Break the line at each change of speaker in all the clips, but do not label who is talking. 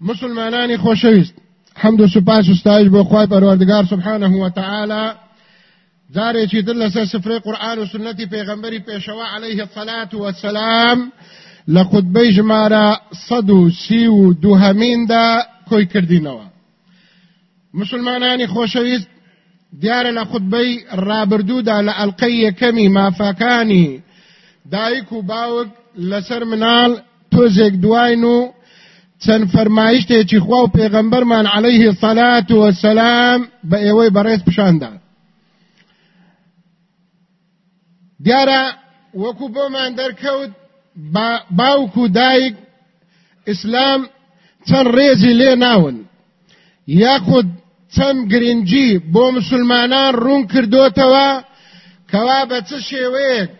مسلمانانی خۆشەویست حەمد و سوپاس وستایش بۆ خی پەروەردگار سبحانە وتەعاالە جارێکی تر لەسەر سفرەی قورآن و سنەتی پێغەمبەری پێشەوە عليه الصلاة والسلام لە قوتبەی ژمارە سەد و سی و دوهەمیندا کۆی کردینەوە مسلمانانی خۆشەویست دیارە لە خودبەی ڕابردوودا لە ئەلقەی یەکەمی مافەکانی دایک و باوک لەسەر مناڵ تۆزێک دوین چەند فەرمایشتێکی خوا و پێغەمبەرمان عەلەیهی سەلات وەسەلام بە ئێوەی بەڕێز پیشاندان دیارە وەکو بۆمان دەرکەوت باوک و دایک ئیسلام چەند ڕێزی لێ ناون یاخود چەند گرنگی بۆ مسلمانان ڕوون کردوتەوە کەوا بە چ شێوەیەک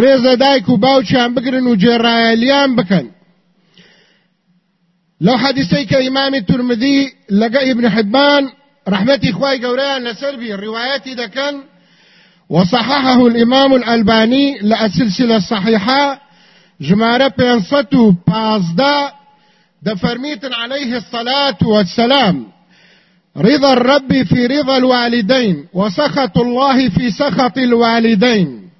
ڕێزە دایک و باوچیان بگرن و جێڕایەلیان بکەن لو حديثيك که امام ترمذی لگه ابن حبان رحمتي خواهی قوريان لسربی روایتی دکن وصححه الامام الالباني لأسلسلة الصحيحه جماره بازداء دفرميت عليه الصلاه والسلام رضا الرب في رضا الوالدين وسخط الله في سخط الوالدين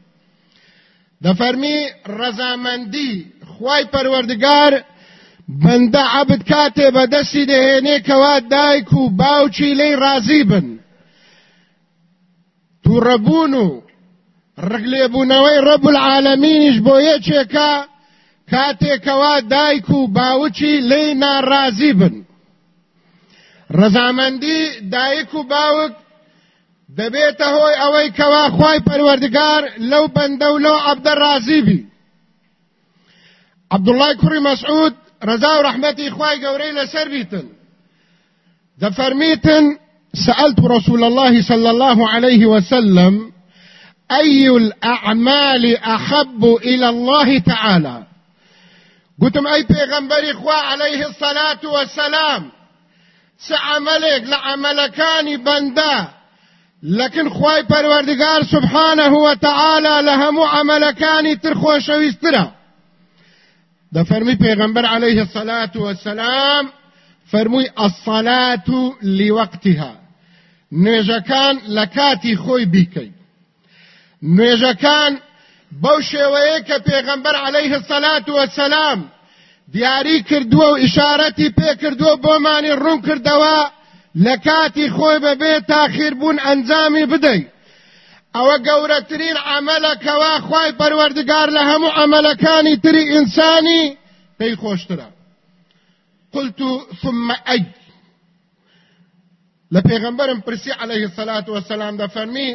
دفرمي رزامندي خواي پروردگار بەندە عبد کاتێ بەدەستی دەهێنێکەوە دایک و باوچی لی رازی بن تووڕەبوون و ڕگلێبوونەوەی ڕەب العالەمینیش بۆ یەکێکە کاتێکەوە دایک و باوچی لی ناڕازی بن ڕەزامەندی دایک و باوک دەبێتە هۆی ئەوەی کەوا خی پەروەردگار لەو بەندە و لەو عەبدە ڕازی بی عەبدوڵای کوڕی مەسعود رضا و رحمتي إخوائي قوري لسربيتن دفرميتن سألت رسول الله صلى الله عليه وسلم أي الأعمال أحب إلى الله تعالى قلتم أي پیغمبر إخوة عليه الصلاة والسلام سعملك لعملكان بندا لكن خواي پروردگار سبحانه وتعالى لهم ترخوا شويسترا ده فرمي پیغمبر عليه الصلاة والسلام فرموي الصلاة لوقتها نوێژەکان لە کاتی خۆی بیکەین نوێژەکان بەو شێوەیە کە پێغەمبەر عەلەیه سەلات و سەلام دیاری کردووە و ئیشارەتی پێکردووە بۆمانی ڕوون کردەوە لە کاتی خۆی بەبێ تاخیربوون ئەنجامی بدەیت ئەوە گەورەترین عملەکەوا خی پەروەردگار لە هەموو عملەکانی تری ئینسانی پێی خۆشترە قلت ثم أي لپیغمبرم پرسی علیه الصلاة والسلام دا فرمی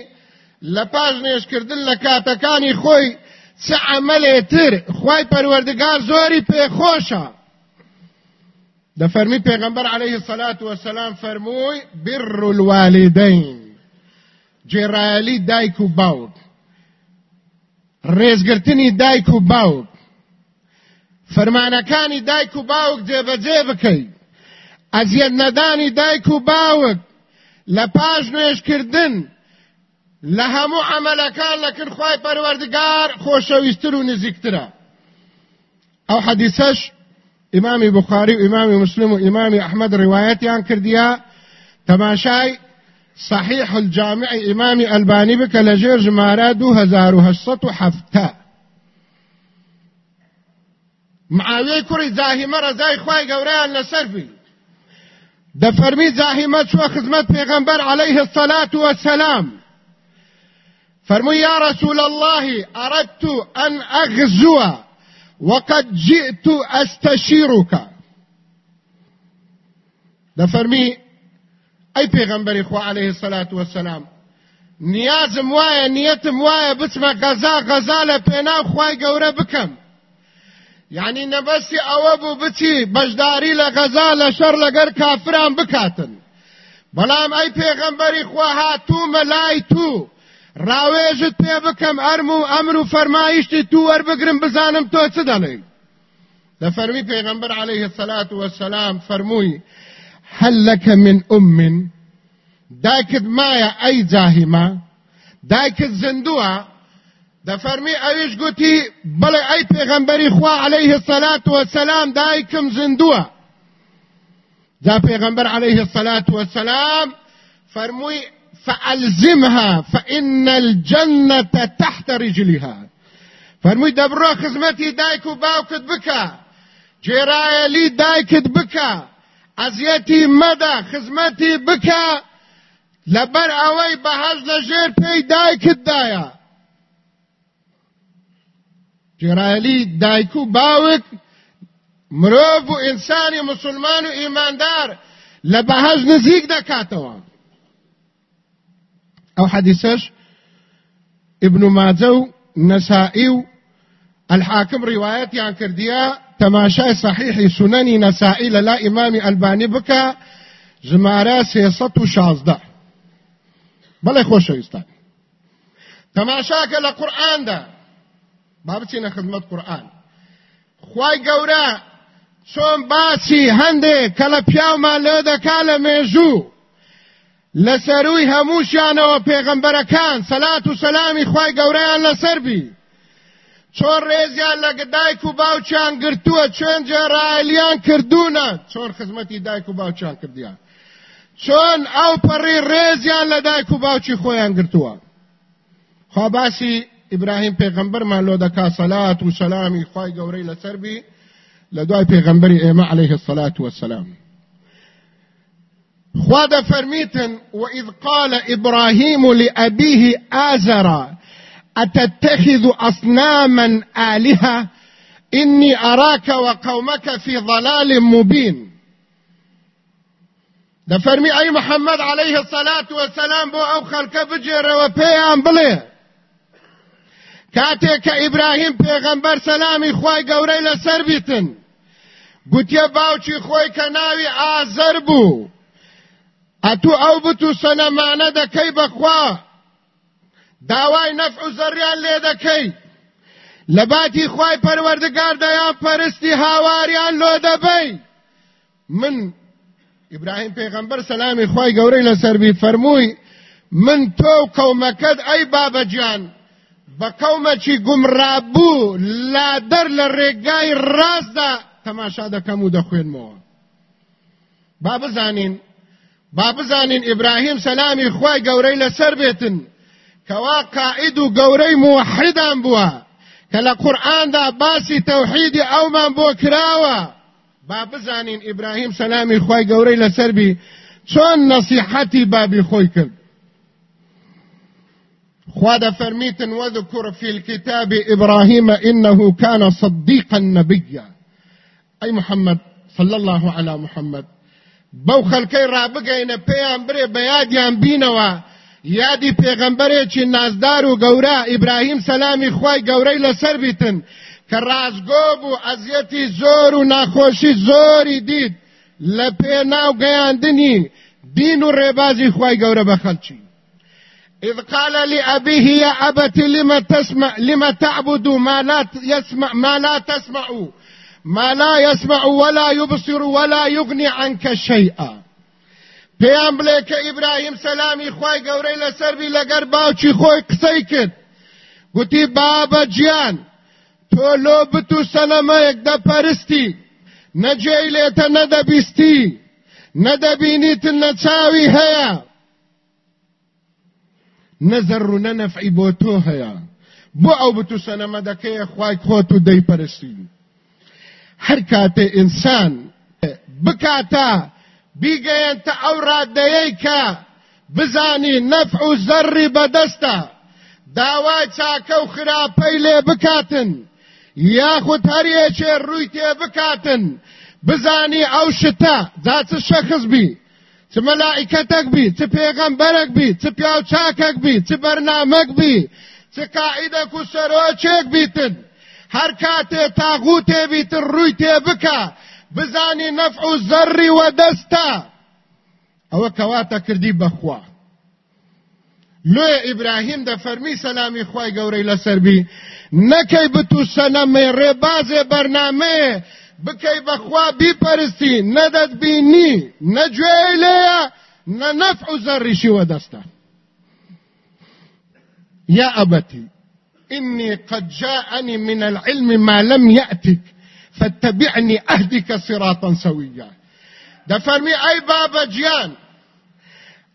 لپاش نیش کردن لکاتکانی خوی سه عملی تر خوی پروردگار زوری پی خوشا دا فرمی پیغمبر علیه الصلاة والسلام فرموی بر الوالدین جێڕایەلی دایک و باوک ڕێزگرتنی دایک و باوک فەرمانەکانی دایک و باوک جێبەجێ بکەیت ئەزیەت نەدانی دایک و باوک لە پاش نوێشکردن لە هەموو عملەکان لەکرد خی پەروەردگار خۆشەویستتر و نزیکترە ئەو حەدیسەش ئیمامی بخاری و ئیمامی مسلم و ئیمامی ئەحمد ڕواەتیان کردیا تەماشای صحيح الجامع امام الباني بك لجير جمارة دو هزار وهشصت وحفتا معاوية كوري زاهمة رزاي خواهي قوريان لسربي دفرمي زاهمة شو خزمة پیغمبر عليه الصلاة والسلام فرمي يا رسول الله أردت أن أغزو وقد جئت أستشيرك دفرمي ئەی پێغەمبەری خوا عليه سەلات وسلام نیازم وایە نیەتم وایە بچمە غەزا غەزا لە پێناو خوای گەورە بکەم یعنی نەبەستی ئەوە بوو بچی بەشداری لە غەزا لە شەڕ لەگەر کافران بکاتن بەڵام ئەی پێغەمبەری خوا هاتوومە لای تو ڕاوێژت پێ بکەم ئەرم و ئەمر و فەرمایشتی تو وەربگرم بزانم تۆ چ دەڵێن دەفەرمی پێغەمبەر عليه الصلاة والسلام فەرمووی هل لك من أم دايك مايا أي جاهما دايك زندوة دفرمي أيش قوتي بل أي پیغمبري خوا عليه الصلاة والسلام دايكم زندوة جاء پیغمبر عليه الصلاة والسلام فرموي فألزمها فإن الجنة تحت رجلها فرموي دبرو خزمتي دايكو باوكت بكا جرايا لي دايكت بكا عزیەتی مدى خزمتي بکە لەبەر ئەوەی بەهەز لە ژێر پێی دایکتدایە جێرایلی دایک و باوک مرۆڤ و ئینسانی مسلمان و ئیماندار لە بەهەز نزیک دەکاتەوە ئەو ابن مازو نسائيو الحاكم و الحاکم ڕیواەتیان تەماشای سەحیحی سونەنی نەسائی لە لا ئیمامی ئەلبانی بکە ژمارە سێسەد و شازدە خوش خۆشەویستان تەماشاکە لە قورئاندا دا بچینە خزمەت قرآن خوای گەورە چۆن باسی هنده کە لە ما لێ دەکا لە مێژوو لەسەروی و پیغمبرکان سەلات و سەلامی خوای ان لسر بی چۆن ڕێزیان لە دایک و باوچیان گرتووە چۆن جێڕائلیان کردوونە چۆن خزمەتی دایک و باوچیان کردیان چۆن ئەو پەڕی ڕێزیان لە دایک و باوچی خۆیان گرتووە خوا باسی ئیبراهیم پێغەمبەرمان لۆ دەکا سەلات و سەلامی خوای گەورەی لەسەربی لە دوای پێغەمبەری ئێمە عەلەیه السەلات وەسەلام خوا دەفەرمیتن وإذ قال إبراهيم لأبيه آزرا أتتخذ أصناما آلهة إني أراك وقومك في ضلال مبين دەفەرمی أي محمد عليه الصلاة والسلام بو أو خەلکە بجێرەوە پێیان بڵێ کاتێک إبراهيم ئیبراهیم پێغەمبەر سەلامی خی گەورەی لەسەر بیتن باوشي باوکی خۆی آزربو أتو أوبتو بوو ئەتو ئەو داوای نفع و زەریان لێ دەکەی لە باتی خوای پەروەردگاردایان پەرستی هاواریان لۆ دەبەی من ئیبراهیم پێغەمبەر سەلامی خوای گەورەی لەسەربی فەرمووی من تۆ و قەومەکەت ئەی بابەجیان بە قەومەکی گومڕابوو لادەر لە ڕێگای ڕاستدا تەماشا دەکەم و دەخوێنمەوە با بزانین با بزانین ئیبراهیم سەلامی خوای گەورەی لەسەر بێتن كوا قائد قوري موحدا بوا كلا قرآن دا قورآاندا توحيد او من بۆ كراوا با بزانین ئیبراهیم سەلامی خۆی گەورەی لەسەربی چۆن نەسیحەتی بابی خۆی کرد خواد فرميتن وذكر في الكتاب إبراهيم إنه كان صديقا نبيا أي محمد صلى الله على محمد بو خلقين رابقين بيان بري بينا بينوا یادی پێغەمبەرێکی نازدار و گەورە ئیبراهیم سەلامی خی گەورەی لەسەر بیتن کە ڕازگۆ بوو ئەزیەتی زۆر و ناخۆشی زۆری دیت لە ناو گەیاندنی دین و ڕێبازی خی گەورە بە إذ قال لأبيه يا أبت لما تسمع لم تعبد ما لا يسمع ما لا تسمع ما لا يسمع ولا يبصر ولا يغني عنك شيئا پێیان بڵێ کە ئیبراهیم سەلامی خی گەورەی لەسەروی لەگەر باوکی خۆی قسەی کرد گوتی بابە گیان تۆ لۆ بت و سەلەمەیەک دەپەرستی نەجێی لێتە نەدەبیستی نەدەبینیت نەچاوی هەیە نەزەر و نەنەفعی بۆ تۆ هەیە بۆ ئەو بت و سەنەمە دەکەیە خوای خۆت و دەیپەرستی هەر کاتێ ئینسان بکاتە بیگەێنتە ئەو ڕادەیەی کە بزانی نەف و زەڕی بەدەستە داوای چاکە و خراپەی لێ بکاتن یاخود هەریەکێ ڕووی تێ بکاتن بزانی ئەو شتە جاچ شەخص بی چ مەلائیکەتەک بی چ پێغەمبەرێک بی چ پیاو چاکەک بی چ بەرنامەک بی چ قاعیدەک و سەرۆچێک بیتن هەر کاتێ تاغوتێ بیتن ڕووی تێ بکە بزاني نفع الزر ودستا او كواتا كردي بخوا لوی ابراهيم د فرمي سلامي خواي گوری لسر بی نکی بتو سنم رباز برنامه بكي بخوا بي پرستی ندد بینی نجوه اليا ننفع الزر شي ودستا يا أبتي إني قد جاءني من العلم ما لم يأتك فاتبعني أهدك صراطا سويا دفرمي أي بابا جيان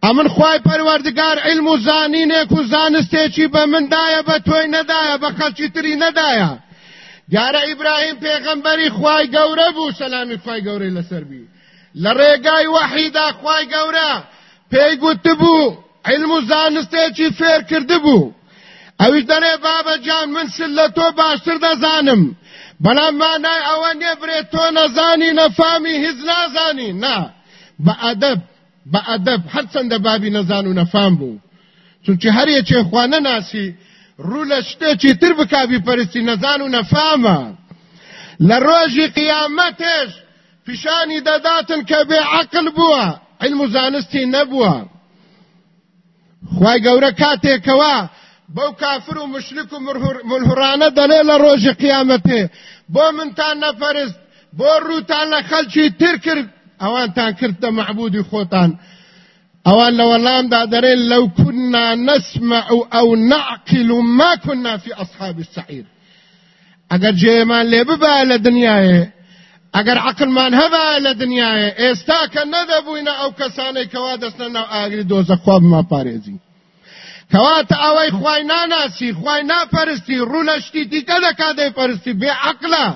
ئەمن خی پەروەردگار علم و زانینێک و زانستێکی بە مندایە بە تۆی نەدایە بە خەڵکی تری نەدایە دیارە ئیبراهیم پێغەمبەری خی گەورە بوو سەلامی خی گەورەی لەسەربی لە ڕێگای وەحیدا خی گەورە پێی گوتبوو علم و زانستێکی فێر کرده بوو ئەویش دەڵێ بابەجان من سل لە تۆ باشتر دەزانم بلا معنای ئەوە نێبرێت تۆ نەزانی نەفامی هیچ نازانی نا بە ئەدەب بە ئەدەب هەرچەندە بابی نەزان و نەفام بوو چونکی هەر یەکێ خوانە ناسی ڕوو لە شتێکی تر بکبی پەرستی نەزان و نەفامە لە ڕۆژی قیامەتش پیشانی دەداتن کە بێ عقل بووە علم و زانستی نەبووە خی گەورە کاتێکەوە بو کافر و مشرک و ملحرانه دلی لروج قیامته بو منتان نفرست بو روتان لخلچی تر کرد اوان تان کرد معبودی خوتان اوان لو اللام دادرين لو كنا نسمع او نعقل ما كنا في اصحاب السعير اگر جيمان لببا لدنياي اگر عقل من هبا لدنياي استاك ندبوين او كساني كوادسنا نو دوز دوزخواب ما پاريزين کەواتە ئەوەی خوای ناناسی خوای ناپەرستی ڕوونەشتی دیکە دەکا دەی پەرستی بێ عقلە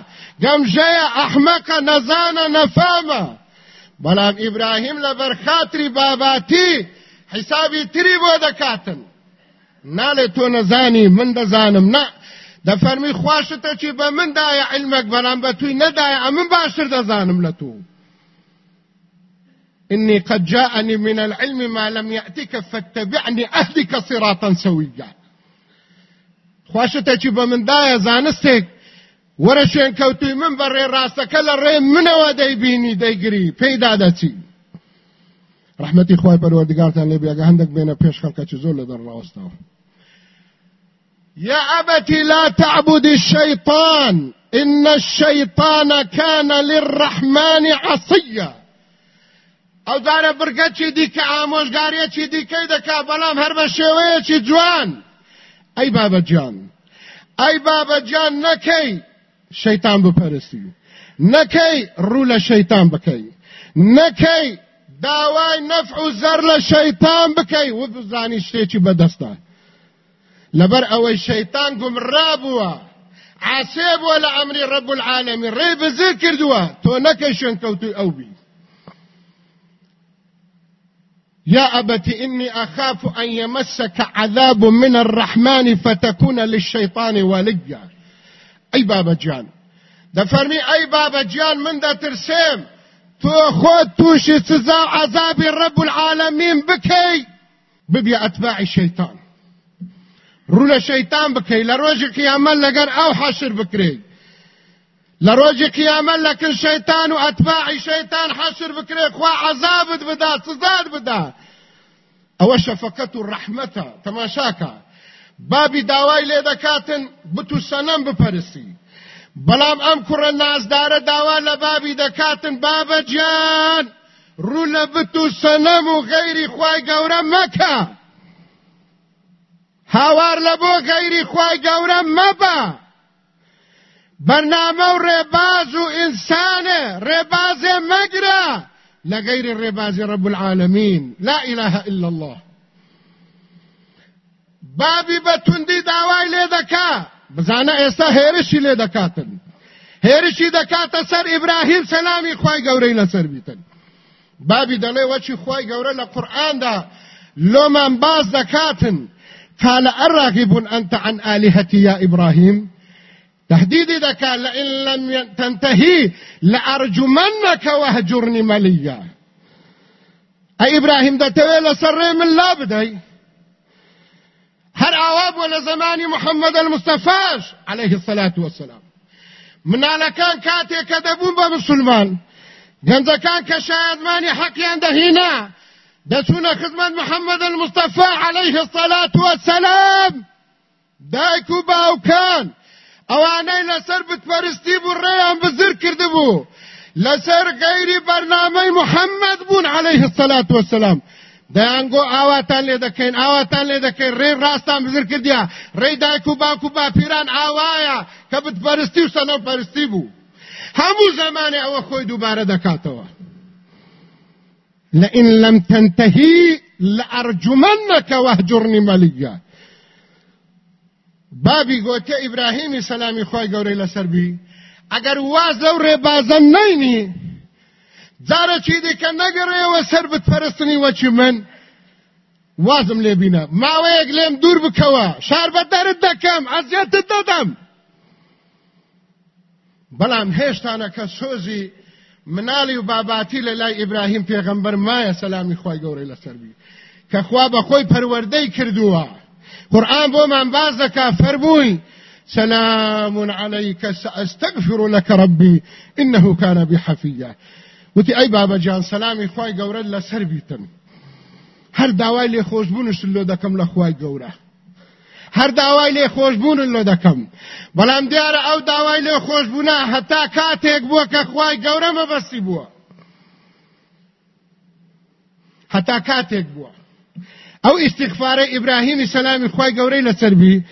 گەمژەیە ئەحمەکە نەزانە نەفامە بەڵام ئیبراهیم لە بەرخاتری باباتی حیسابی تری بۆ دەکاتن نالێ تۆ نەزانی من دەزانم نه دەفەرمی خواشتە چی بە مندایە علمەک بەڵام بە توی نەدایە ئە من باشتر دەزانم إني قد جاءني من العلم ما لم يأتك فاتبعني أهلك صراطا سويا خواشتا چې به من دایە زانستێک وەرە شوێن کەوتوی من بە ڕێ ڕاستەکە لە دي منەوە دەیبینی دەیگری پێیدا دەچی ڕحمەتی خی پەروەردگارتان لێ بێگە هەندێک بێنە پێش خەڵکەکی زۆر لە دەڕاستەوە يا أبتي لا تعبد الشيطان إن الشيطان كان للرحمن عصيا ئەو دارە برگەچی دیکە ئامۆژگاریەکی دیکەی دەکا بەڵام هەر بە شێوەیەکی جوان ئەی بابەجان ئەی بابەجان نەکەی شەیتان بپەرستی نەکەی ڕوو لە شەیتان بکەی نەکەی داوای نەفع و زەر لە شەیتان بکەی و بزانی شتێکی بەدەستە لەبەر ئەوەی شەیتان گومڕا بووە عاسێ بووە لە ئەمری ڕەب العالەمی ڕێ بزر کردووە تۆ نەکەی شوێن کەوتوی ئەو بی يا أبت إني أخاف أن يمسك عذاب من الرحمن فتكون للشيطان وليا أي بابا جان دفرمي أي بابا جان من ذا ترسيم تو خود توشي سزا عذاب رب العالمين بكي ببيا أتباع الشيطان رولا شيطان بكي لروج قيامة لقر أو حشر بكري لروج قیامت لکل شیطان و اتباع شیطان حشر بکره خوا عذابت بدا سزاد بدا او شفقت الرحمة تماشاكا بابي بابی داوای لیدکاتن بتو سنم بپرسی بلام ام الناس دار داوا لبابي دکاتن بابا جان رولا لبتو سنم و غیری خوای گوره مکا هاوار لبو خواي خوای گوره مبا برنامه و رباز و انسانه رباز مگره لغير الرباز رب العالمين لا اله الا الله بابي بتوندي داوای لدكا بزانا ایسا هیرشی لدكاتن هيرشي دكاتا سر ابراهيم سلامي خواهي گوری لسر بيتن بابي دلی وچي خواهي گوری لقرآن دا لو باز دكاتن قال الراغب انت عن آلهتي يا ابراهيم تهديد ده كان لئن لم تنتهي لأرجمنك وهجرني مليا اي ابراهيم ده تويل سر من لا بدأي هر عواب ولا زمان محمد المصطفى عليه الصلاة والسلام من على كان كاتي كدبون بمسلمان جنزا كان كشاهد ماني حقيا دهينا دسونا خدمة محمد المصطفى عليه الصلاة والسلام دايكو باوكان ئەوانەی لەسەر بتپەرستی بوو ڕێیان بزر کردبوو لەسەر غەیری بەرنامەی محەممەد بوون عليه الصلاة والسلام دەیانگۆ ئاواتان لێ دەکەین ئاواتان لێ دەکەین ڕێ ڕاستان بزر کردیا ڕێ دایک و باک و باپیران ئاوایە کە بتپەرستی و سەنەوپەرستی بوو هەموو زەمانێ ئەوە خۆی دووبارە دەکاتەوە لئن لم تنتهي لأرجمنك واهجرني مليا بابی گوتی ئیبراهیمی سلامی خۆی گەورەی لەسەر بی ئەگەر واز لەو ڕێبازە نینی جارە چی دیکە نەگەڕێەوە سەر بتپەرستنی وەچی من وازم لێ بینە ماوەیەک لێم دوور بکەوە شار بەدەرت دەکەم ئەزیێتت دەدەم بەڵام هێشتانە کە سۆزی مناڵی و باباتی لە لای ئیبراهیم پێغەمبەر مایە سەلامی خی گەورەی لەسەر بی کە خوا بە خۆی پەروەردەی کردووە قرآن بو من باز كافر سلام عليك سأستغفر لك ربي إنه كان بحفية وتي أي بابا جان سلامي خواي قورا لا بيتم هر داوای لي خۆشببوونش لۆ دەکەم لە قورا هر هەر لي لێ خۆشببوونن لۆ دەکەم بەڵام دیارە ئەو داوای لێ خۆشببوونا هەتا کاتێک بووە کە خوای گەورە مەبەستی بووە هەتا او استغفار ابراهيم السلام خوای گەورەی لەسەر بی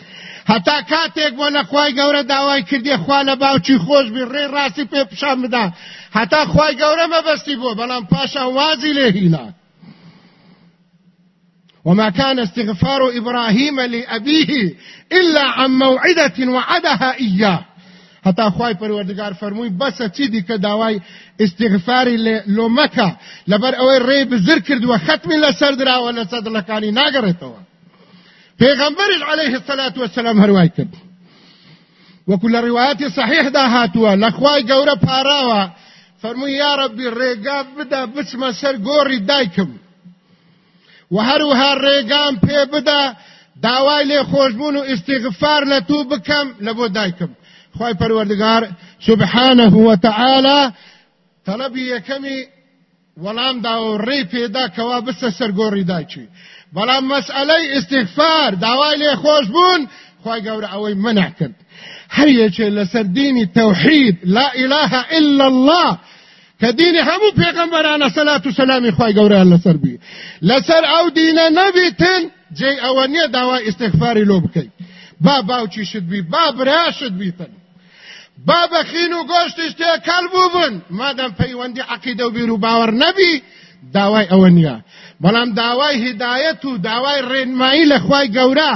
هەتا کاتێک بۆ لە خوای گەورە داوای کردی خوا لە باوکی خۆش بی ڕێ ڕاستی پێ پیشان بدا هەتا خوای گەورە مەبەستی بۆ بەڵام پاشان وازی لێ وما كان استغفار إبراهيم لأبيه إلا عن موعدة وعدها إياه حتا خوای پروردگار فرمووی بەسە چی دیکە داوای استغفاری لۆ مەکە لەبەر ئەوەی ڕێ بزر کردووە ختمی لەسەر درراوە لە سەدلەکانی ناگەڕێتەوە پێغەمبەرش عليه الصلاة والسلام هەروای کرد وەکو لە ڕواەتی صحیحدا هاتووە لە خوای گەورە پاراوە فەرمووی یا ڕەبی ڕێگا بدا بچمە سەر گۆڕی دایکم و هەروها ڕێگام پێ بدا داوای لێ خۆشببوون و استیغفار لە تو بکەم دایکم خوای پروردگار سبحانه وتعالى طلب یکمی ولام دا ری پیدا کوا بس سرګوري دا چی بلام مسئله استغفار داوای له خوش بون خوای ګور او منع کړ هر یچ لسر ديني توحيد لا اله الا الله كديني همو پیغمبرانه صلوات و سلام خوای ګوره الله سر بي لسر او دين نبي تن جي اوانيه داوا استغفاري لوبكي بابا او شد بي باب راشد بي تن با بەخین و گۆشتی شتێ کەلبوو بن مادەم پەیوەندی عقیدە و بیر و باوەڕ نەبی داوای ئەوە نییە بەڵام داوای هدایەت و داوای ڕێنمایی لە خوای گەورە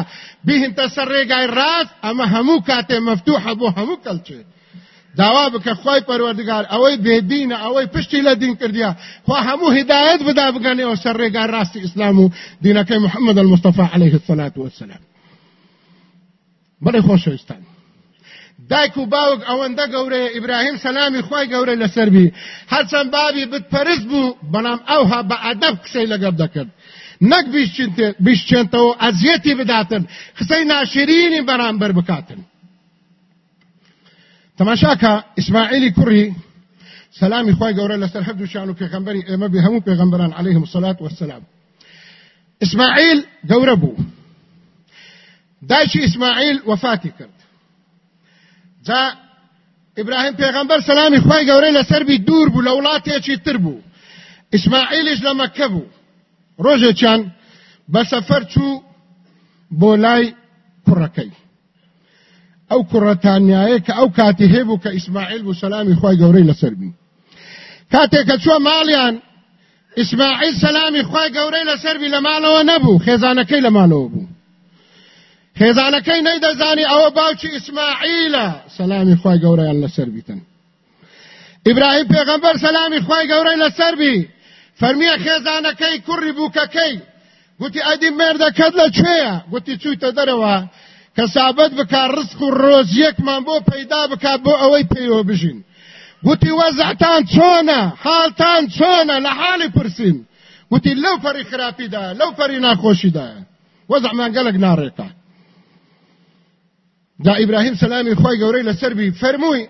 بهینتە سەر ڕێگای ڕاست ئەمە هەموو کاتێ مەفتوح هەبوو هەموو کەلچێت داوا بکە خی پەروەردگار ئەوەی بێدینە ئەوەی پشتی لە دین کردیا خوا هەموو هدایت بدا بگەنێەوە سەر ڕێگای ڕاستی ئیسلام و دینەکەی محەممەد المستەفا عليه الصلاة والسلام بەڵێ خۆشەویستان دایک و باوک ئەوەندە گەورەیە ئیبراهیم سەلامی خی گەورە لەسەربی هەرچەند بابی بتپەرست اوها بەڵام ئەوها بە ئەدەب قسەی لەگەڵ دەکرد نەک بیشچێنتەوە ئەزیەتی بداتن قسەی ناشرینی بر بکاتن تماشاکا ئیسماعیلی کوڕی سەلامی خی گەورە لسر هەردوو شانو و پێغمبەری ئێمە بێ پیغمبران پێغمبەران عليهلەیهم سەلات وسلام ئیسماعیل گەورە بوو دایکی وفاتی کرد جا ابراهيم پیغمبر سلامي خوای گورې سر بي دور بو لولاتي چې تر بو اسماعیلش لمکه بو روزه چان به سفر چو بولای کوڕەکەی ئەو ک کە بو سلامي خوای کە له سر بي کاته کچو ماليان اسماعيل سلامي خوای ماڵیان له سر بي له مالو نه بو خزانه کې له مالو بو هێزانەکەی نەیدەزانی ئەوە باوکی ئیسماعیلە سەلامی خی گەورەیان لەسەر بیتن ئیبراهیم پێغەمبەر سەلامی خی گەورەی لەسەربی فەرمیە خێزانەکەی کوڕی بووکەکەی گوتی ئەدی مێردەکەت لەکوێیە گوتی چوویتە دەرەوە کە سابەت بکار ڕسک و ڕۆزیەکمان بۆ پەیدا بکات بۆ ئەوەی پێیەوە بژین گوتی وەزعتان چۆنە حالتان چۆنە لە پرسین گوتی لەو پەری خراپیدا لەو پەری ناخۆشیدا وەزعمان گەلک ناڕێتە دا ابراهيم سلامي خوای ګورې لسربي فرموي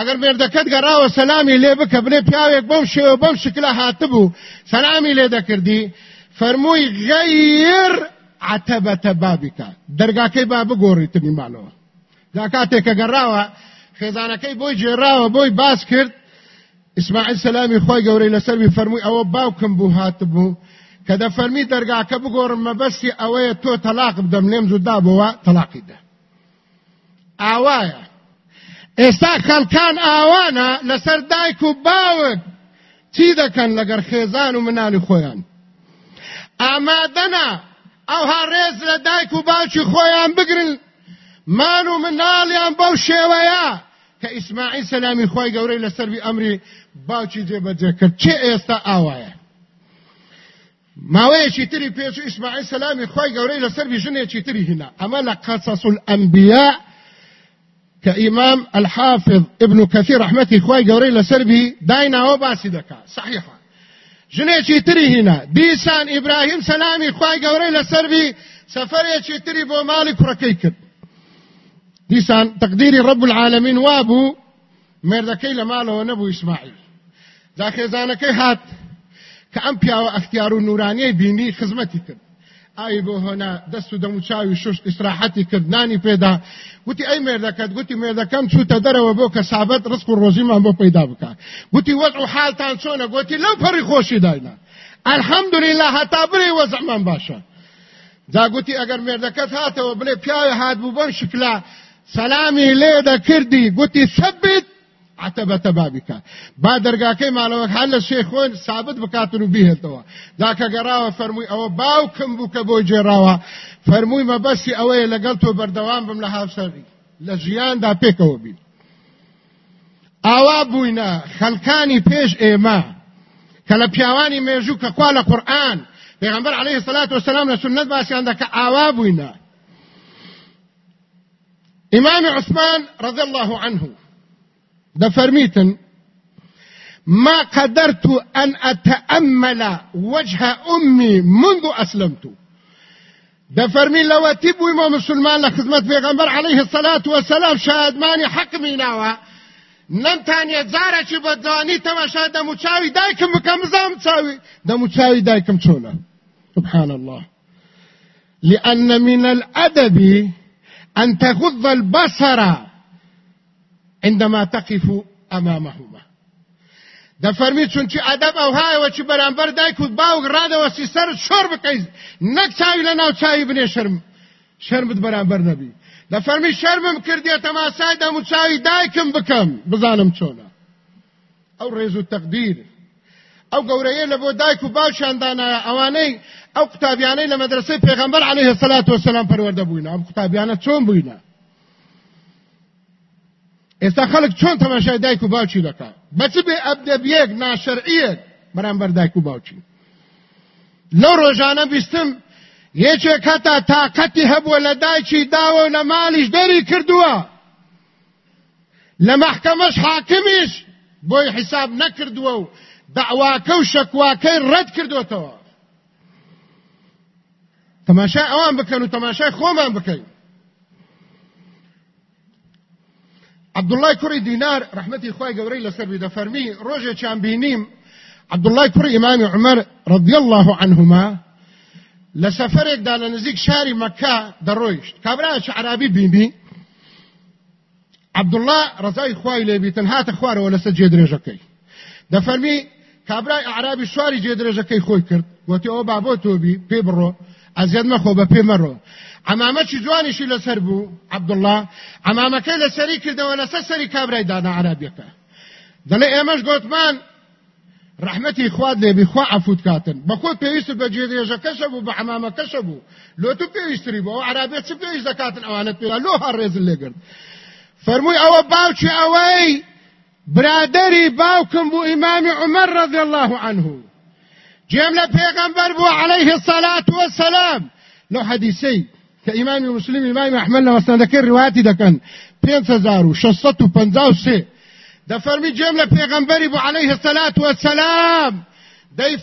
اگر مردکت گراو سلامی لێ بکە بنێ پیاوێک بەم شێوە بەم شکلە هاتبوو سلامی لێ دەکردی فەرمووی غەیر عتەبەتە بابیکە دەرگاکەی با بگۆڕیتنی مانەوە دا کاتێکە گەڕاوە خێزانەکەی بۆی جێراوە بۆی باس کرد ئیسماعیل سلامی خۆی گەورەی لەسەروی فەرمووی ئەوە باوکم بوو هاتبوو کە دەفەرمی دەرگاکە بگۆڕمە بەستی ئەوەیە تۆ تەلاق بدەم نێم زوودا بووە تەلاقی دە ئاوایە ئێستا خەڵکان ئاوانە لەسەر دایک و باوت چی دەکەن لەگەر خێزان و منالی خۆیان ئامادەنا ئەو هەڕێز لە دایک و باوکی خۆیان بگرن مان و مناڵیان بەو شێوەیە کە ئیسماعیل سەلامی خۆی گەورەی لەسەروی ئەمری باوکی جێبەجێ کرد چێ ئێستا ئاوایە ماوەیەکی تری پێش و ئیسماعیل سەلامی خۆی گەورەی لەسەروی ژنێکی تری هینا ئەمە لە قەسەس الئەنبیا كإمام الحافظ ابن كثير رحمتي خی گەورەی لسربي داينا باسی دكا صحيحا ژنێکی تري هنا ديسان إبراهيم سلامي خی گەورەی لسربي سفريه تري بو مالك ركيك ديسان دیسان رب العالمين وابو مردكي مێردەکەی لە ماڵەوە نەبوو ئیسماعیل جا هات كأمبيا واختيار پیاوە بيني و نورانیەی اي بو ئای بۆ هۆنا دەست و دەموچاوی شوشت ئیسراحەتی کردنانی پێدا گوتی ئەی مێردەکەت گوتی مێردەکەم چوتە دەرەوە بۆ کە سابەت ڕسک و ڕۆزیمان بۆ پەیدا بکە گوتی وەز و حالتان چۆنە گوتی لەو پەڕی خۆشی داینا ئەلحەمدولله هەتا برێ وەزەمان باشە جاگوتی ئەگەر مێردەکەت هاتەوە بڵێ پیاوی هات بو بەم شکلا سەلامی لێ دەکردی گوتی سەبیت عتبه بابیکە با دەرگاکەی ماڵەوەک هەر لە شوێ خۆن سابت بکاتن و بیهێتەوە داکە او باو ئەوە باوکم بو کە بۆ ما فەرمووی مەبەستی ئەوەیە لەگەڵ تۆ بەردەوام بم لە هاوسەری لە ژیاندا پێکەوە بین ئاوا بووینە خەلکانی پێش ئێمە کە لە پیاوانی مێژوو کە کوا لە قورآن پێغەمبەر عەلەیهی سەلات وسەلام لە سونەت باسییاندا کە ئاوا بووینە رضی الله عنه دفرميتن ما قدرت أن أتأمل وجه أمي منذ أسلمت دفرمي لو تبوي ما مسلمان لخدمة بيغمبر عليه الصلاة والسلام شاهد ماني حق ميناوه نم تانیە جارێکی بەدانی تەماشا دەموچاوی دايكم بكم زام چاوی دەموچاوی دايكم چۆنە سبحان الله لأن من الأدب أن تغض البصر عندما تقف امامهما دەفەرمی چونکی ئەدەب ئەو هایەوە چی بەرامبەر دایک و باوک ڕادەوە سیسەر شۆر بکەیت نەک چاوی لە ناو چاوی بنێ شرم شرمت بەرامبەر نەبی دەفەرمی شەرمم کردێت تەماسای دەم و چاوی دایکم بکەم بزانم چۆنە ئەو ڕێز و تەقدیر ئەو گەورەیە لە بۆ دایک و باوشاندانایە ئەوانەی ئەو قوتابیانەی لە مەدرسەی پێغەمبەر عەلەیهی سەلات وەسەلام پەروەردە بووینە ئەم قوتابیانە چۆن بووینە ئێستا خەڵک چۆن تەماشای دایک و باوچی دەکات بەچ بێ ئەبدەبیەک ناشەرعیەک بەرامبەر دایک و باوچی لەو ڕۆژانە بیستم یەکێک هەتا تاقەتی هەبووە لە دایکی داوە و لە مالیش دەری کردووە لە مەحکەمەش حاکمیش بۆی حیساب نەکردووە و دعواکە و شەکواکەی ڕەت کردوتەوە تەماشای ئەوان بکەن و تەماشای خۆمان بکەین عبدالله کوری دينار رحمتي خوای گەورەی لەسەر بێ دەفەرمی ڕۆژێ بينيم عبد عبدالله كوري امام عمر رضي الله عنهما لە سەفەرێکدا لە شاري مكه مەکە دەڕۆیشت کابراەکی عرابی بینی عبدالله ڕزای خوای لێبیتن هاتە خوارەوە لەسەر جێدرێژەکەی دەفەرمی کابرای عرابی سواری جێدرێژەکەی خۆی کرد وتی ئەو بابۆ تۆبی پێ بڕۆ ئەزیاد مەخۆ بە پێ مەڕۆ عمامەکی جوانیشی لەسەر بوو عبدله عمامەکەی لەسەری کردەوە لەسەر سەری کابرای دانا عرابیەکە دەڵێ امش ګوتمن رحمتي خواد له بخوا عفوت کاتن بەخۆ پێویست بە جێێژەکەشە بوو بە عمامەکەشە بوو لۆ تو پێویستری بۆ عرابێت او پێویست دەکاتن ئەوانە پێرا لۆ هەر فرموي او فەرمووی ئەوە باوکی ئەوەی برادری کوم بو امام عمر رضی الله عنه جمله پیغمبر بو عليه الصلاة والسلام لو حديثي كإمام ئیمامی مسلمی مای مححمل لە وەسەندەکەی ڕواتی دەکەن 5653 دەفەرمی جێم جمله پێغەمبەری بۆ عليه الصلاة والسلام دەی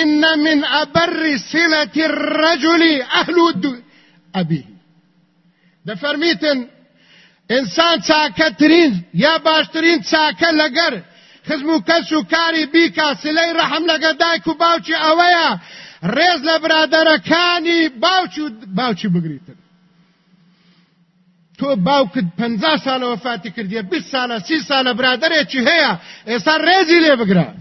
إن من أبر سیلەتی الرجل أهل ئەبی دەفەرمیتن ئینسان انسان یا باشترین باشترين لەگەر خزم خزمو کەس و کاری بیکە سلەی ڕەحم لەگە دایک و ڕێز لە برادەرەکانی باوچی بگریتن تۆ باوکت پ ساڵە وفاتی کردیە بی ساڵە سی ساڵە برادێکی هەیە ئێستا ڕێزی لێ بگران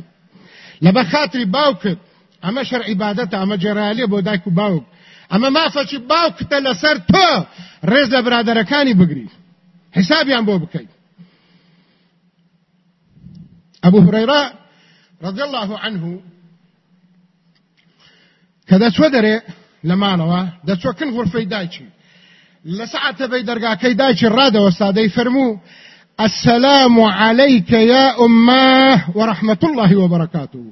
لە بە خااتری باوکت ئەمە شەر عیباەتە ئەمە جێراالێ بۆ دایک و باوک ئەمە مافەکی باوکتە لەسەر تۆ ڕێز لە برادەرەکانی بگری حسابیان بۆ بکەیت ئەبوو هورەیرا رضی الله عنه کە دەچوە دەرێ لە مانەوە دەچوەکن غورفەی دایکی لە سعاتە بەی دەرگاکەی دایکی ڕادەوە سادەی فەرموو السلام عليك يا أمه ورحمة الله وبركاته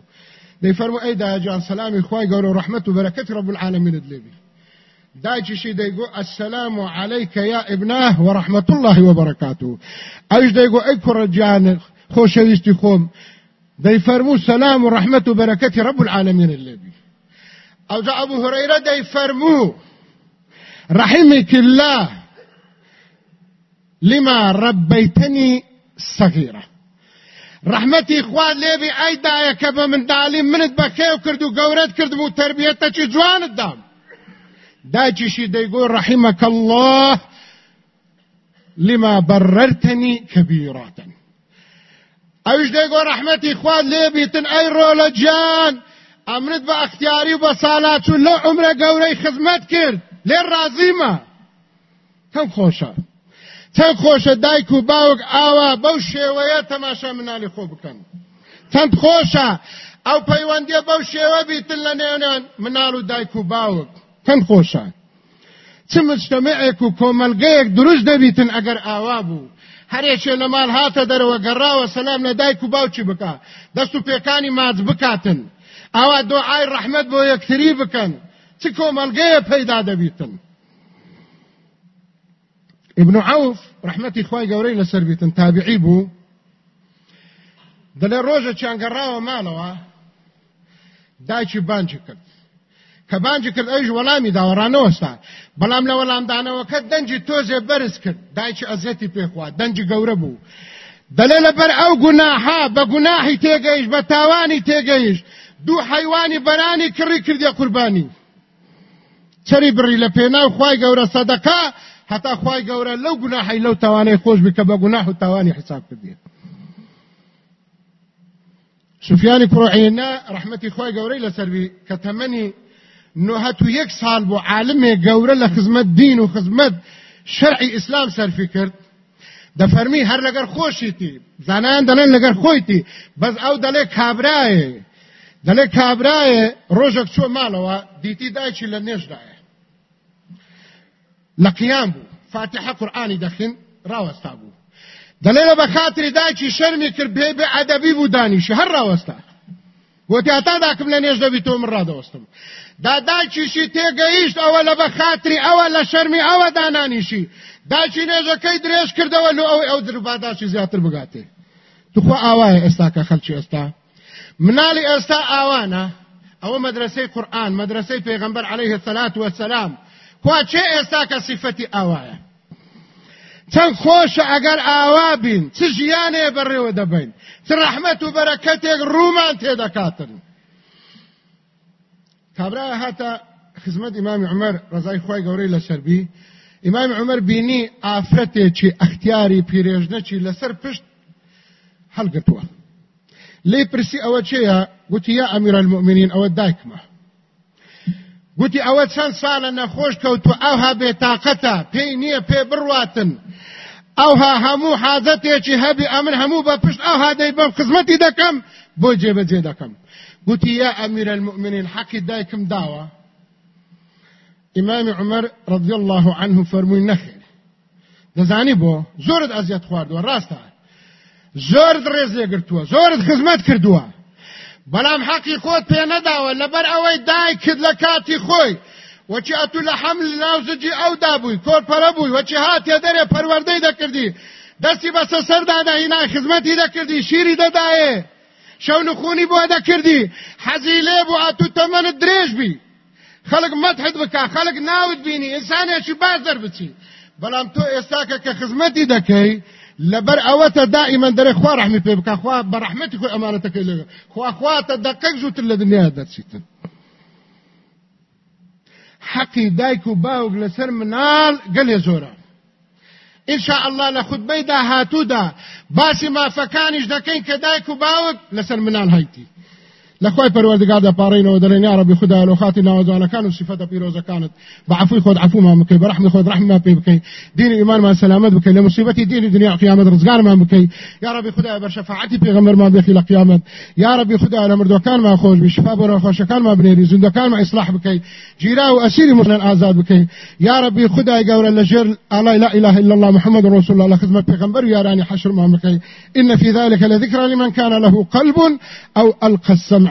دي فرمو أي دا جان سلامي خواي قولوا رحمة وبركة رب العالمين دليبي دايجي شي دايقو السلام عليك يا ابناه ورحمة الله وبركاته ايش دايقو اكفر الجان خوشويستي خوم داي فرمو السلام ورحمة وبركة رب العالمين الليبي او دا ابو هريره دي فرمو رحمك الله لما ربيتني صغيره رحمتي خوان لێبی ئایدایە کە بە من منت بەکێو کرد و گەورەت کردم و تربیەتەکی جوانت دام داچیشی يقول رحمك الله لما بەڕەرتنی کەبیڕاتن ئەوش دەیگۆ رحمتي خوان لێبیتن ئەی ڕۆلە جان ئەمرت بە ئەختیاری و بە سالاچوو لە عمرە گەورەی خزمەت کرد لێ ڕازیمە کەم خۆشە چەند خۆشە دایک و باوک ئاوا بەو شێوەیە تەماشا منالی خۆ بکەن چەند خۆشە ئەو پەیوەندیە بەو شێوە بیتن لە نێونان مناڵ و دایک و باوک چەند خۆشە چ مجتەمەعێک و کۆمەلگەیەک دروست دەبیتن ئەگەر ئاوا بوو هەرێکێ لە ماڵ هاتە دەرەوە گەڕاوە سەسلام لە دایک و باوکی بکە دەست و پێکانی ماچ بکاتن ئەوە دوعای ڕەحمەت بۆ یەکتری بکەن چ کۆمەلگەیە پەیدا دەبیتن ابن عوف ڕحمەتی خی گەورەی لەسەر بیتن تابعی بوو دەڵێ ڕۆژە چیانگەڕاوە ماڵەوە دایکی بانجی کرد کە بانجی کرد ئەوش وەڵامی داوەڕانەوەستا بەڵام لە وەڵامدانەوەکە دەنجی تۆزێ بەرز کرد دایکی ئەزەتی پێخوا دەنجی گەورە بوو دەلێ لەبەر ئەو گوناها بە گوناحی تێگەیش بە تاوانی تێگەیش دوو حیوانی بەرانی کڕی کردی قوربانی چری بڕی لە پێناو خی گەورە سەدەکە هەتا خی گەورە لەو گوناحی لەو توانەی خۆش بکە بە گوناح و توانی حساب کردی سفیانی کوڕعینە ڕحمەتی خی گەورەی لەسەروی کە تەمەنی نوهت و یەک سال بۆ عالمێ گەورە لە خزمەت دین و خزمەت شرعی ئیسلام سەرفی کرد دەفەرمی هەر لەگەر خۆشیتی زانان دەڵێن لەگەر خۆیتی بەس ئەو دەڵێ کابرایە دەڵێ کابرایە ڕۆژێک چۆ ماڵەوە دیتی دایکی لە نێژدایە لە قیام بوو فاتحە قورآانی دەخین ڕاوەستا بوو دەڵێ لە بە خاتری دایکی شەرمی کرد بێ بێ ئەدەبی بوو دانیشی هەر ڕاوەستا گوتی هەتا داکم لە نێژ دەبی تۆ من ڕادەوەستم دا دایکیشی تێگەیشت ئەوە لە بە خاتری ئەوە لە شەرمی ئەوە دانانیشی داچی نێژەکەی درێژ کردەوە لو ئەوەی ئەو درباداشی زیاتر بگاتێ توخوا ئاوایە ئێستا کە خەلکی ئێستا مناڵی ئێستا ئاوانە ئەوە مدرسەی قورآن مدرسەی پێغمبەر عليه الصلاة والسلام خوا چه ئێستا کە صفەتی ئاوایە چەند خۆشە ئەگەر ئاوا بین چ ژیانێ بەڕێوە دەبین چ ڕەحمەت و بەرەکەتێک ڕوومان تێدەکاتن کابرا هاتە خزمەت ئیمامی عمەر ڕزای خی گەورەی لە سەربی ئیمام عمر بینی ئافرەتێکی ئەختیاری پیرێژنەچی لەسەر پشت هەڵگرتووە لي برسي او تشيا قلت يا امير المؤمنين او دايكما قلت او تسان سالا نخوش كوتو اوها بطاقتا بي نية بي برواتن اوها همو حاضتي چي هبي امن همو بپشت اوها دي بم خزمتي دكم بو جيب جي دكم قلت يا امير المؤمنين حكي دايكم داوا امام عمر رضي الله عنه فرموي نخير دزاني بو زورد ازياد خواردو راستا زۆر درێز لێگرتووە زۆر خزمەت کردووە بەڵام حەقی خۆت پێ نەداوە لەبەر ئەوەی دایکرد لە کاتی خۆی وەچی ئەتو لە حەمل ناوزجی ئەودا بووی کۆرپەرە بووی وەچی هاتیە دەرێ پەروەردەی دەکردی دەستی بەسە سەردادا هینا خزمەتی دەکردی شیری دەدایێ شەو نخونی بۆ دەکردی حەزی لێ بوو ئەتو تەمەنت درێژ بی خەڵک مەدحت بکە خەڵک ناوت بینی ئینسانێکی بازەر بچی بەڵام تۆ ئێستاکە کە خزمەتی دەکەی لبر اوتا دائما در اخوا رحمي په بکا خو برحمتي خو امانته اخوا خو خو ته دقیق جو حقي دايكو باوګ لسر منال يا زوره ان شاء الله لا خد هاتو هاتودا باسي ما فكانش دكين كدايك وباوك لسر منال هايتي لخوای پەروەردگار دەپارڕینەوە دەڵێن یارە عرب خدا لە خاتی ناوازانەکان و سیفەتە پیرۆزەکانت بەعفوی خۆت عفومان بکەی بەرحمی خۆت رحممان پێ بکەی دینی ئیمانمان سەلامت بکەی لە مصیبەتی دین دنیا رزگار ما مکی یا رب خدا بر شفاعت پیغمبر ما بخیل قیامت یا رب خدا لە مردوەکانمان خۆش بی شفا بۆ ڕەخۆشەکانمان بنێری ما اصلاح بکی جیرا و اسیر مژنان ئازاد بکی یا رب خدا گور لجر ژێر لا إله إلا الله محمد رسول الله لخدمة پیغمبر یارانی حشر ما مکی إن في ذلك لذكرى لمن كان له قلب أو ألقى السمع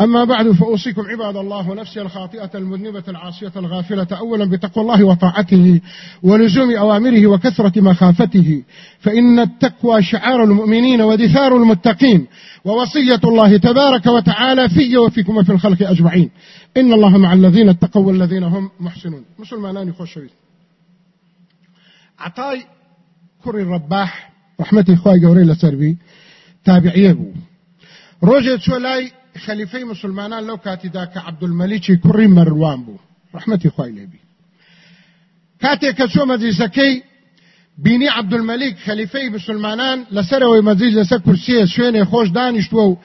أما بعد فأوصيكم عباد الله نفسي الخاطئة المذنبة العاصية الغافلة أولا بتقوى الله وطاعته ولزوم أوامره وكثرة مخافته فإن التقوى شعار المؤمنين ودثار المتقين ووصية الله تبارك وتعالى في وفيكم وفي الخلق أجمعين إن الله مع الذين اتقوا والذين هم محسنون يخوش خوشويت عطاي كري الرباح رحمتي إخوائي قوري لسربي تابعيه روجة شولاي خەلیفەی مسلمانان لەو کاتیدا عبد عبدولمەلیکی کوڕی مەروان بوو ڕحمەتی خی لێبی کاتێک کە چۆ مەدیسەکەی بینی عبدولمەلیک خەلیفەی مسلمانان لەسەرەوەی مەدیز لەسەر کورسیە شوێنێ خوش دانیشتووە و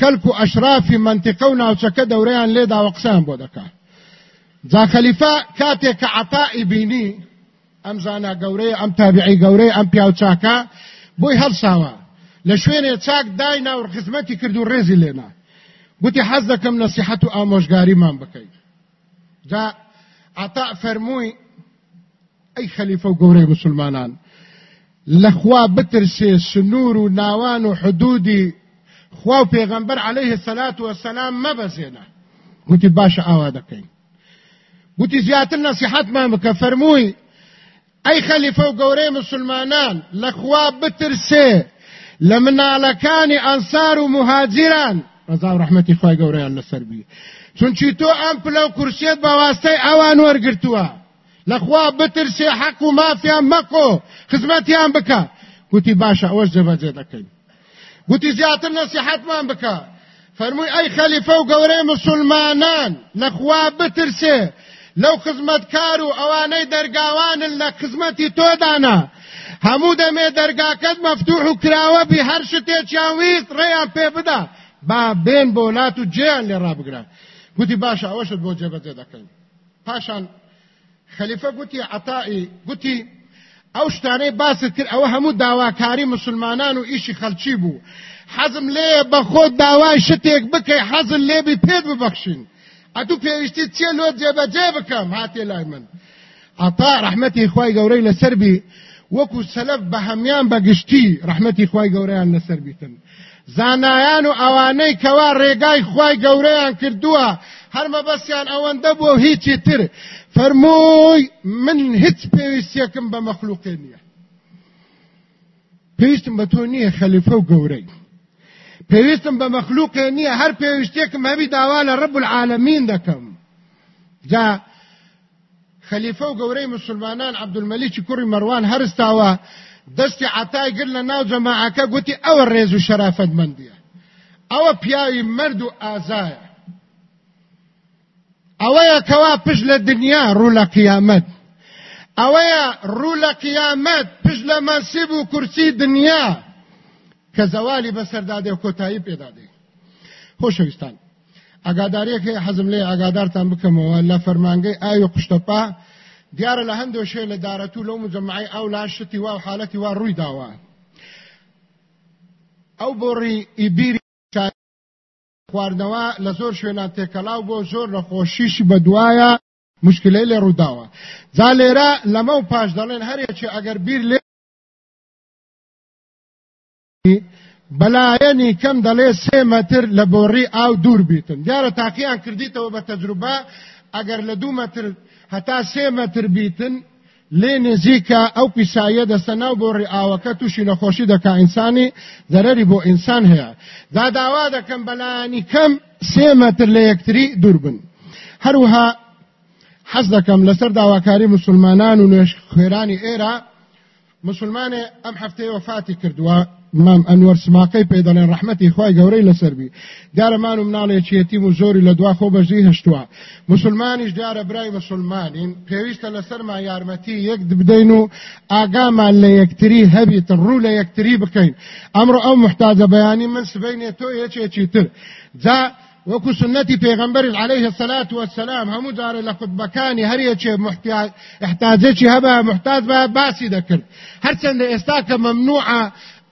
خەلک و ئەشرافی منتیقە و ناوچەکە دەورەیان لێداوە قسەیان بۆ دەکات جا خەلیفە کاتێک کە عتائی بینی ئەم زانا گەورەیە ام تابعی گەورەی ئەم پیاوچاکە بۆی هەڵساوە لە شوێنێ چاک داینا و خزمەتی کرد و ڕێزی گوتی حەز دەکەم نەسیحەت و ئامۆژگاریمان بکەیت جا عتا فەرمووی ئەی خەلیفە و مسلمانان لخوا بترسي سنور وناوان وحدودي و حدودی خوا و عليه الصلاة والسلام ما بزينا باشە ئاوا دەکەین گوتی زيادة نەسیحەتمان بکە فەرمووی فرموي اي خليفه وقوري مسلمانان لخوا بترسي لمنا لكاني انصار مهاجران ڕزا و ڕحمەتی خی گەورەیان لەسەر بی چونچی تۆ ئەم پلە و کورسێ بەواستەی ئەوان وەرگتووە لەخوا بترسێ حەق و مافیان مەکۆ خزمەتیان بکە گوتی باشە ئەوەش جەبەجێ دەکەین گوتی زیاتر نەسیحەتمان بکە فەرمووی ئەی خەلیفە و گەورەی مسلمانان لەخوا بترسێ لو خزمەتکار و ئەوانەی دەرگاوانن لە خزمەتی تۆدانە هەموو دەمێ مفتوح مەفتوح و کراوە بی هەر شتێکیان ویست ڕێیان پێ بدە با بێن بۆ نات و جیان لێ ڕابگرن گوتی باشە ئەوەشت بۆ جێبەجێ دەکەین پاشان خەلیفە گوتی عتائی گوتی ئەو شتانەی باست کرد ئەوە هەموو داواکاری مسلمانان و ئیشی خەلچی بوو حەزم لێ بە خۆت داوای شتێک بکەی حەزم لێبی پێت ببەخشین ئەتوو پێویشتی چێ لۆ جێبەجێ بکەم هاتێ لای من عتا رحمەتی خوای گەورەی لەسەر بی وەکو سەلەف بە هەمیان بەگشتی رحمەتی خوای گەورەیان لەسەر بیتن زانایان و ئەوانەی کەوا ڕێگای خوای گەورەیان کردووە هەرمە بەسیان ئەوەندە بۆ هیچی تر فەرمووی من هیچ پێویستیەکەم بە مەخلووقێ نییە پێویستم بە تۆ نییە خەلیفە و گەورەی پێویستم بە مەخلووقێ نییە هەر پێویستێکم هەبی داوا لە ڕب العالمین دەکەم جا خەلیفە و گەورەی مسلمانان عەبدولمەلیکی کوڕی مەڕوان هەرستاوە دەستی عتای گر لە ناو جەماعەکە گوتی ئەوە ڕێز و شەرافەتمەندیە ئەوە پیاوی مرد و ئازایە ئەوەیە کەوا پشت لە دنیا ڕوو لە قیامەت ئەوەیە ڕوو لە قیامەت پشت لە مەسیب و کورسی دنیا کە زەوالی بەسەردادێ کۆتایی پێدادێ خۆشەویستان ئاگاداریەکەی حەزم لێ ئاگادارتان بکەمەوە لە فەرمانگەی ئاوی قشتەپا دیارە لە هەندێ شێ لە دارەت و لەو مجمعی ئەو لاشتی وا و حالەتی وا ڕووی داوە ئەو بۆڕی ئیبیری خواردنەوە لە زۆر شوێنان تێکەلاو بۆ زۆر لە خۆشیشی بەدوایە مشکلەی لێ ڕووداوە جا لێرە لەمە و پاش دەڵێن هەرێکی ئەگەر بیر لێ بەلایەنی کەم دەڵێ سێ مەتر لە بۆڕی ئاو دوور بیتن دیارە تاقییان کردیتەوە بە تەجروبە ئەگەر لە دوو مەتر هەتا سێ مەتر بیتن لێ نزیکە ئەو پیسایە دەستە ناو بۆ ڕێئاوەکە تووشی نەخۆشی دەکا ئینسانی زەرەری بۆ ئینسان هەیە دا داوا دەکەم بەلایانی کەم سێ مەتر لە یەکتری دوور بن هەروها حەز دەکەم لەسەر داواکاری مسلمانان و نوێش خوێرانی ئێرە مسلمانێ ئەم هەفتەیە وەفاتی مام انور سماقی پێدەڵێن رحمتي خی گەورەی لەسەربی دار مانو مناڵێکی یەتیم و زۆری لە دوا خۆ بەژی هەشتووە مسلمانیش دیارە برای مسلمانین پێویستە لەسەرمان یارمەتی یەک بدەین و ئاگامان لە یەکتری هەبیتن ڕوو لە یەکتری بکەین ئەمڕۆ ئەو من سبینێ تو یەکێکی تر جا وكو سنتي پێغمبەر عليه الصلاة والسلام هەموو جارە لە خودبەکانی هەریەکێ چه هەبە محتاج بها باسي دكر هەرچەندە ئێستا کە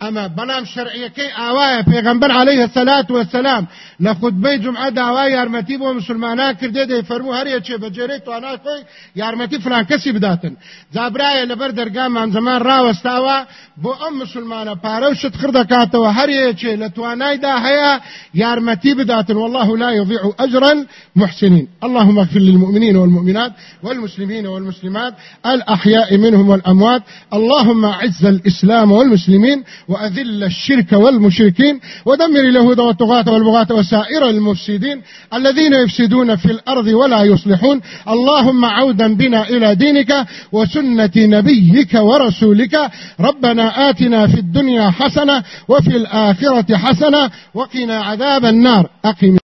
اما ئەمە شرعيه كي اوايا پیغمبر عليه الصلاه والسلام سەلات وسلام لە خودبەی جمعە داوای یارمەتی بۆ مسلمانان کردێ دەی بجري تو انا توانای يرمتي فلان كسي بداتن زابراي جابرایە لەبەر دەرگامان زەمان ڕاوەستاوە بۆ ئەم مسلمانە پارە و شت خردەکاتەوە هەرێکێ لتواناي دا هيا يرمتي بداتن والله لا يضيع أجرا محسنين اللهم اغفر للمؤمنين والمؤمنات والمسلمين والمسلمات الأحياء منهم والأموات اللهم اعز الإسلام والمسلمين و وأذل الشرك والمشركين ودمر اليهود والطغاة والبغاة وسائر المفسدين الذين يفسدون في الأرض ولا يصلحون اللهم عودا بنا إلى دينك وسنة نبيك ورسولك ربنا آتنا في الدنيا حسنة وفي الآخرة حسنة وقنا عذاب النار أقم